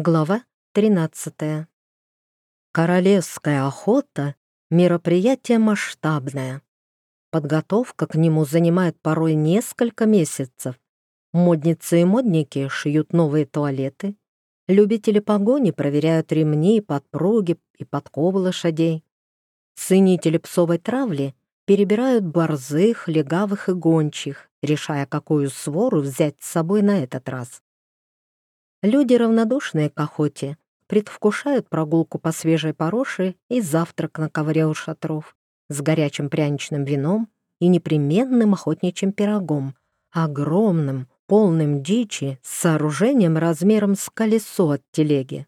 Глава 13. Королевская охота — мероприятие масштабное. Подготовка к нему занимает порой несколько месяцев. Модницы и модники шьют новые туалеты. Любители погони проверяют ремни, подпруги и подковы лошадей. Ценители псовой травли перебирают борзых, легавых и гончих, решая, какую свору взять с собой на этот раз. Люди, равнодушные к охоте, предвкушают прогулку по свежей пороше и завтрак на ковре у шатров с горячим пряничным вином и непременным охотничьим пирогом, огромным, полным дичи, с сооружением размером с колесо от телеги.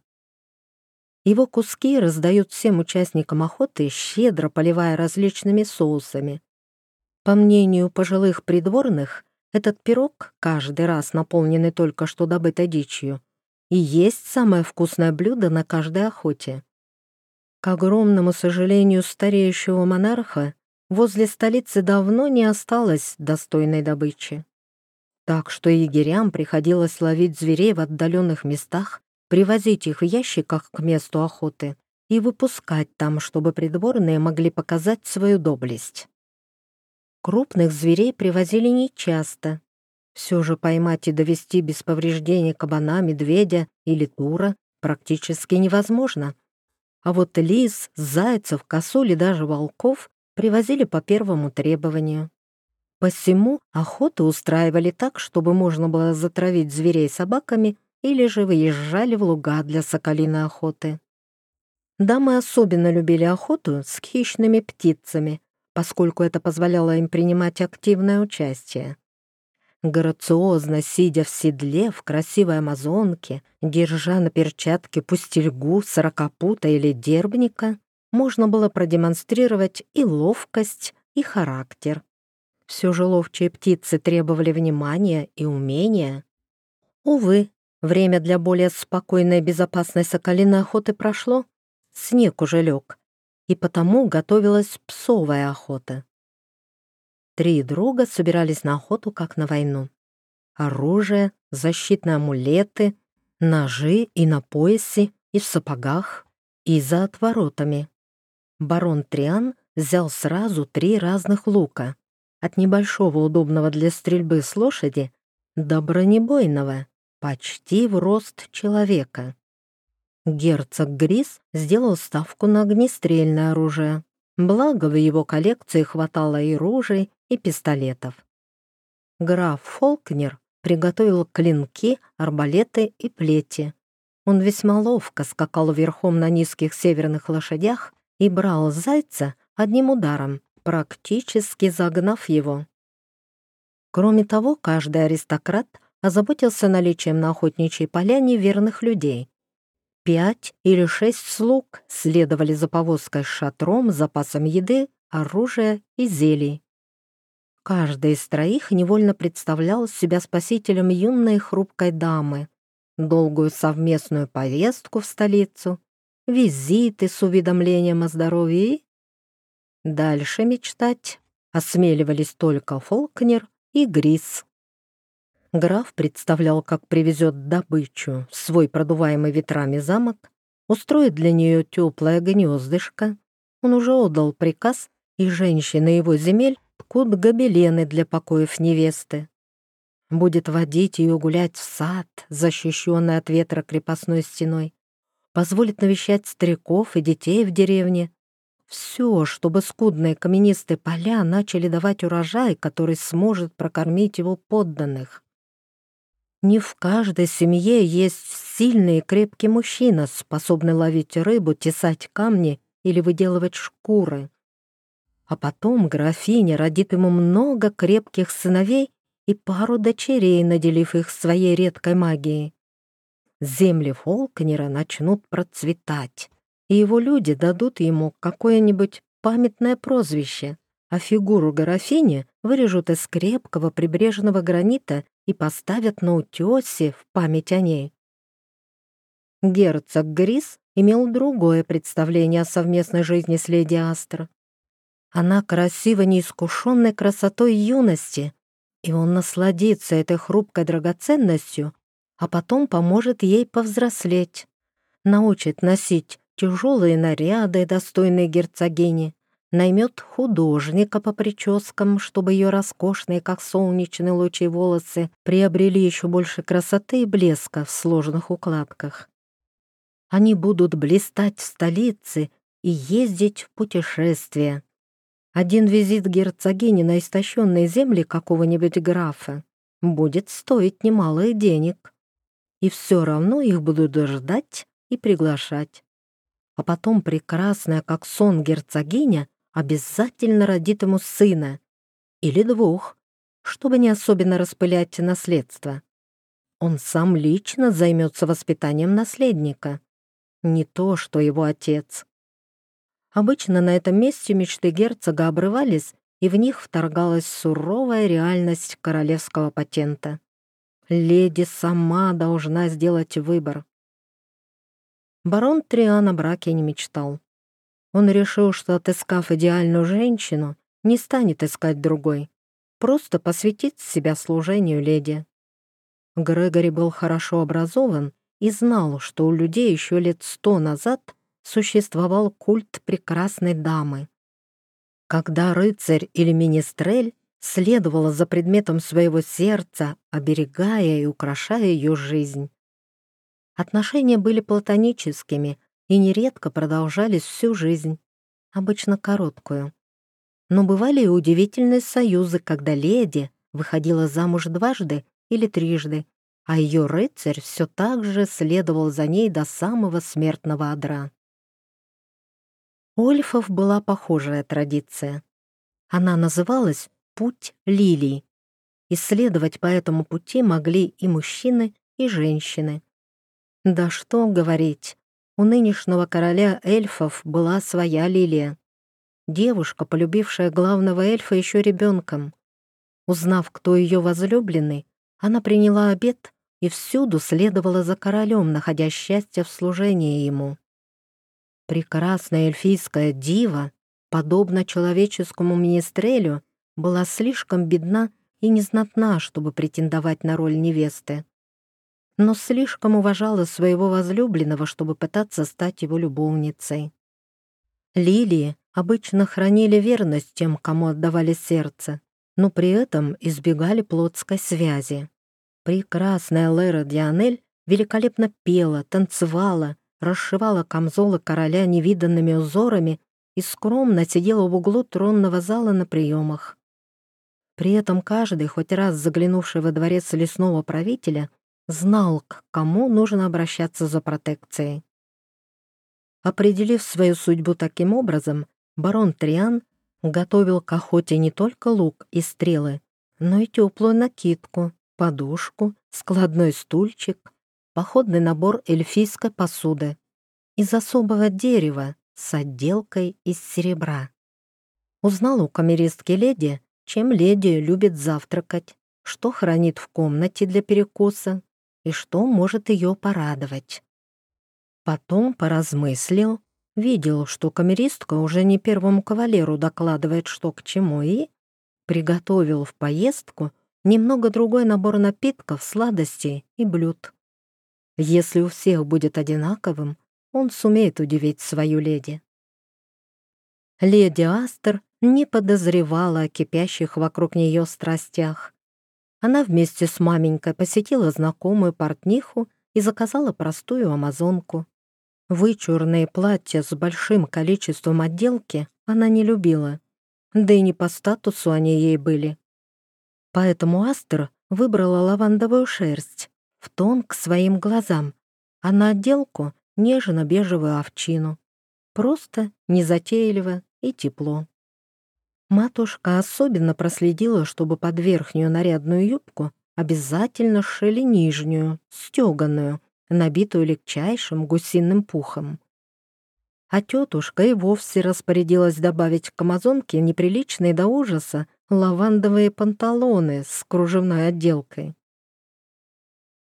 Его куски раздают всем участникам охоты, щедро поливая различными соусами. По мнению пожилых придворных, этот пирог, каждый раз наполненный только что добытой дичью, и есть самое вкусное блюдо на каждой охоте. К огромному сожалению стареющего монарха, возле столицы давно не осталось достойной добычи. Так что егерям приходилось ловить зверей в отдаленных местах, привозить их в ящиках к месту охоты и выпускать там, чтобы придворные могли показать свою доблесть. Крупных зверей привозили нечасто. Все же поймать и довести без повреждений кабана, медведя или тура практически невозможно. А вот лис, зайцев, косуль и даже волков привозили по первому требованию. Посему охоту устраивали так, чтобы можно было затравить зверей собаками или же выезжали в луга для соколиной охоты. Дамы особенно любили охоту с хищными птицами, поскольку это позволяло им принимать активное участие. Грациозно сидя в седле в красивой амазонке, держа на перчатке пустельгу, сорокопута или дербника, можно было продемонстрировать и ловкость, и характер. Все же ловчие птицы требовали внимания и умения. Увы, время для более спокойной и безопасной соколиной охоты прошло, снег уже лег, и потому готовилась псовая охота. Три друга собирались на охоту, как на войну. Оружие, защитные амулеты, ножи и на поясе, и в сапогах, и за отворотами. Барон Триан взял сразу три разных лука, от небольшого удобного для стрельбы с лошади до бронебойного, почти в рост человека. Герцог Грис сделал ставку на огнестрельное оружие. Благо, в его коллекции хватало и ружей, и пистолетов. Граф Фолкнер приготовил клинки, арбалеты и плети. Он весьма ловко скакал верхом на низких северных лошадях и брал зайца одним ударом, практически загнав его. Кроме того, каждый аристократ озаботился наличием на охотничьей поляне верных людей, Пять или шесть слуг следовали за повозкой с шатром, запасом еды, оружия и зелий. Каждый из троих невольно представлял себя спасителем юной хрупкой дамы, долгую совместную повестку в столицу, визиты с уведомлением о здоровье. Дальше мечтать осмеливались только Фолкнер и Грис. Граф представлял, как привезет добычу в свой продуваемый ветрами замок, устроит для нее теплое гнездышко. Он уже отдал приказ, и женщины его земель ткут гобелены для покоев невесты. Будет водить ее гулять в сад, защищенный от ветра крепостной стеной. Позволит навещать стариков и детей в деревне. Все, чтобы скудные каменистые поля начали давать урожай, который сможет прокормить его подданных. Не в каждой семье есть сильный и крепкий мужчина, способный ловить рыбу, тесать камни или выделывать шкуры. А потом графиня родит ему много крепких сыновей и пару дочерей, наделив их своей редкой магией. Земли Фолкнера начнут процветать, и его люди дадут ему какое-нибудь памятное прозвище, а фигуру графини вырежут из крепкого прибрежного гранита и поставят на утесе в память о ней. Герцог Грис имел другое представление о совместной жизни с леди Астра. Она красива неискушенной красотой юности, и он насладится этой хрупкой драгоценностью, а потом поможет ей повзрослеть, научит носить тяжелые наряды, достойные герцогини, наймет художника по прическам, чтобы ее роскошные, как солнечные лучи волосы, приобрели еще больше красоты и блеска в сложных укладках. Они будут блистать в столице и ездить в путешествия. Один визит герцогини на истощенные земли какого-нибудь графа будет стоить немалых денег. И все равно их будут ждать и приглашать. А потом прекрасная, как сон герцогиня, обязательно родит ему сына или двух, чтобы не особенно распылять наследство. Он сам лично займется воспитанием наследника. Не то, что его отец. Обычно на этом месте мечты герцога обрывались, и в них вторгалась суровая реальность королевского патента. Леди сама должна сделать выбор. Барон Триан о браке не мечтал. Он решил, что, отыскав идеальную женщину, не станет искать другой, просто посвятит себя служению леди. Грегори был хорошо образован и знал, что у людей еще лет сто назад существовал культ прекрасной дамы. Когда рыцарь или министрель следовала за предметом своего сердца, оберегая и украшая ее жизнь. Отношения были платоническими, и нередко продолжались всю жизнь, обычно короткую. Но бывали и удивительные союзы, когда леди выходила замуж дважды или трижды, а ее рыцарь все так же следовал за ней до самого смертного одра. У эльфов была похожая традиция. Она называлась «Путь лилий». Исследовать по этому пути могли и мужчины, и женщины. Да что говорить, у нынешнего короля эльфов была своя лилия. Девушка, полюбившая главного эльфа еще ребенком. Узнав, кто ее возлюбленный, она приняла обет и всюду следовала за королем, находя счастье в служении ему. Прекрасная эльфийская дива, подобно человеческому министрелю, была слишком бедна и незнатна, чтобы претендовать на роль невесты но слишком уважала своего возлюбленного, чтобы пытаться стать его любовницей. Лилии обычно хранили верность тем, кому отдавали сердце, но при этом избегали плотской связи. Прекрасная Лера Дианель великолепно пела, танцевала, расшивала камзолы короля невиданными узорами и скромно сидела в углу тронного зала на приемах. При этом каждый, хоть раз заглянувший во дворец лесного правителя, знал, к кому нужно обращаться за протекцией. Определив свою судьбу таким образом, барон Триан готовил к охоте не только лук и стрелы, но и теплую накидку, подушку, складной стульчик, походный набор эльфийской посуды из особого дерева с отделкой из серебра. Узнал у камеристки леди, чем леди любит завтракать, что хранит в комнате для перекуса, и что может ее порадовать. Потом поразмыслил, видел, что камеристка уже не первому кавалеру докладывает, что к чему, и приготовил в поездку немного другой набор напитков, сладостей и блюд. Если у всех будет одинаковым, он сумеет удивить свою леди. Леди Астер не подозревала о кипящих вокруг нее страстях. Она вместе с маменькой посетила знакомую портниху и заказала простую амазонку. Вычурные платья с большим количеством отделки она не любила, да и не по статусу они ей были. Поэтому Астер выбрала лавандовую шерсть в тон к своим глазам, а на отделку нежно-бежевую овчину. Просто, незатейливо и тепло. Матушка особенно проследила, чтобы под верхнюю нарядную юбку обязательно шили нижнюю, стеганую, набитую легчайшим гусиным пухом. А тетушка и вовсе распорядилась добавить к амазонке неприличные до ужаса лавандовые панталоны с кружевной отделкой.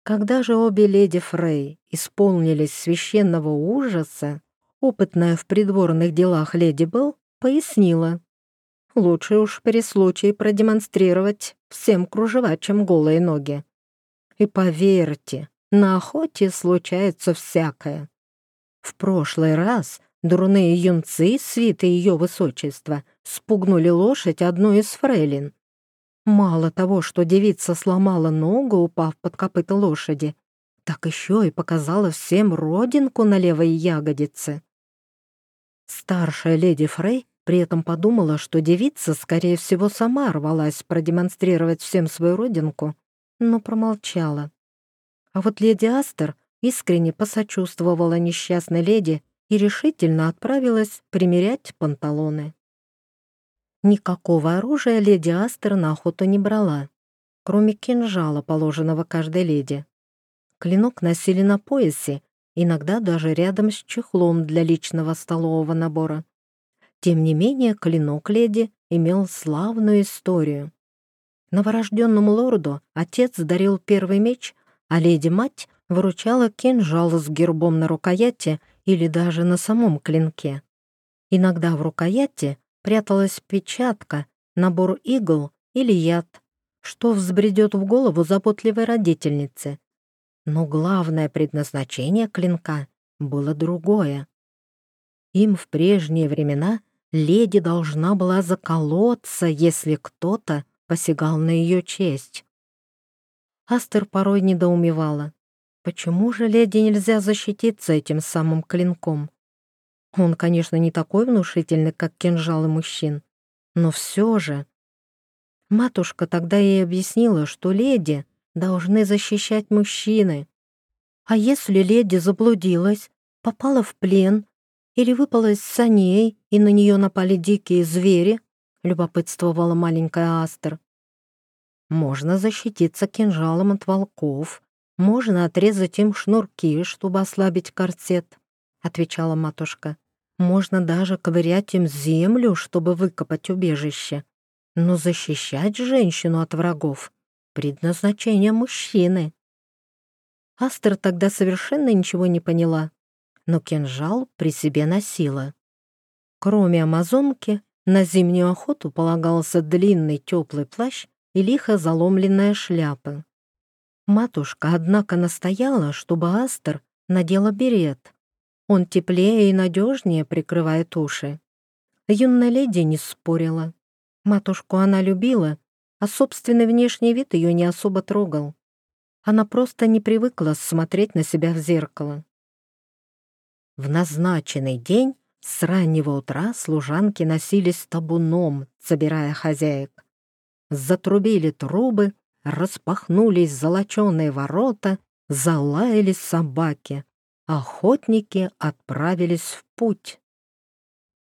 Когда же обе леди Фрей исполнились священного ужаса, опытная в придворных делах леди Белл пояснила, Лучше уж при случае продемонстрировать всем кружева, чем голые ноги. И поверьте, на охоте случается всякое. В прошлый раз дурные юнцы, свиты ее высочества, спугнули лошадь одной из фрейлин. Мало того, что девица сломала ногу, упав под копыта лошади, так еще и показала всем родинку на левой ягодице. Старшая леди Фрей при этом подумала, что девица, скорее всего, сама рвалась продемонстрировать всем свою родинку, но промолчала. А вот леди Астер искренне посочувствовала несчастной леди и решительно отправилась примерять панталоны. Никакого оружия леди Астер на охоту не брала, кроме кинжала, положенного каждой леди. Клинок носили на поясе, иногда даже рядом с чехлом для личного столового набора. Тем не менее, клинок леди имел славную историю. Новорожденному лорду отец дарил первый меч, а леди-мать выручала кинжал с гербом на рукояти или даже на самом клинке. Иногда в рукояти пряталась печатка, набор игл или яд, что взбредет в голову заботливой родительнице. Но главное предназначение клинка было другое. Им в прежние времена леди должна была заколоться, если кто-то посягал на ее честь. Астер порой недоумевала. Почему же леди нельзя защититься этим самым клинком? Он, конечно, не такой внушительный, как кинжалы мужчин, но все же... Матушка тогда ей объяснила, что леди должны защищать мужчины. А если леди заблудилась, попала в плен или выпала из саней, и на нее напали дикие звери, любопытствовала маленькая Астер. Можно защититься кинжалом от волков, можно отрезать им шнурки, чтобы ослабить корсет, отвечала матушка. Можно даже ковырять им землю, чтобы выкопать убежище. Но защищать женщину от врагов — предназначение мужчины. Астер тогда совершенно ничего не поняла, но кинжал при себе носила. Кроме амазонки, на зимнюю охоту полагался длинный теплый плащ и лихо заломленная шляпа. Матушка, однако, настояла, чтобы Астер надела берет. Он теплее и надежнее прикрывает уши. Юная леди не спорила. Матушку она любила, а собственный внешний вид ее не особо трогал. Она просто не привыкла смотреть на себя в зеркало. В назначенный день с раннего утра служанки носились табуном, собирая хозяек. Затрубили трубы, распахнулись золоченые ворота, залаяли собаки. Охотники отправились в путь.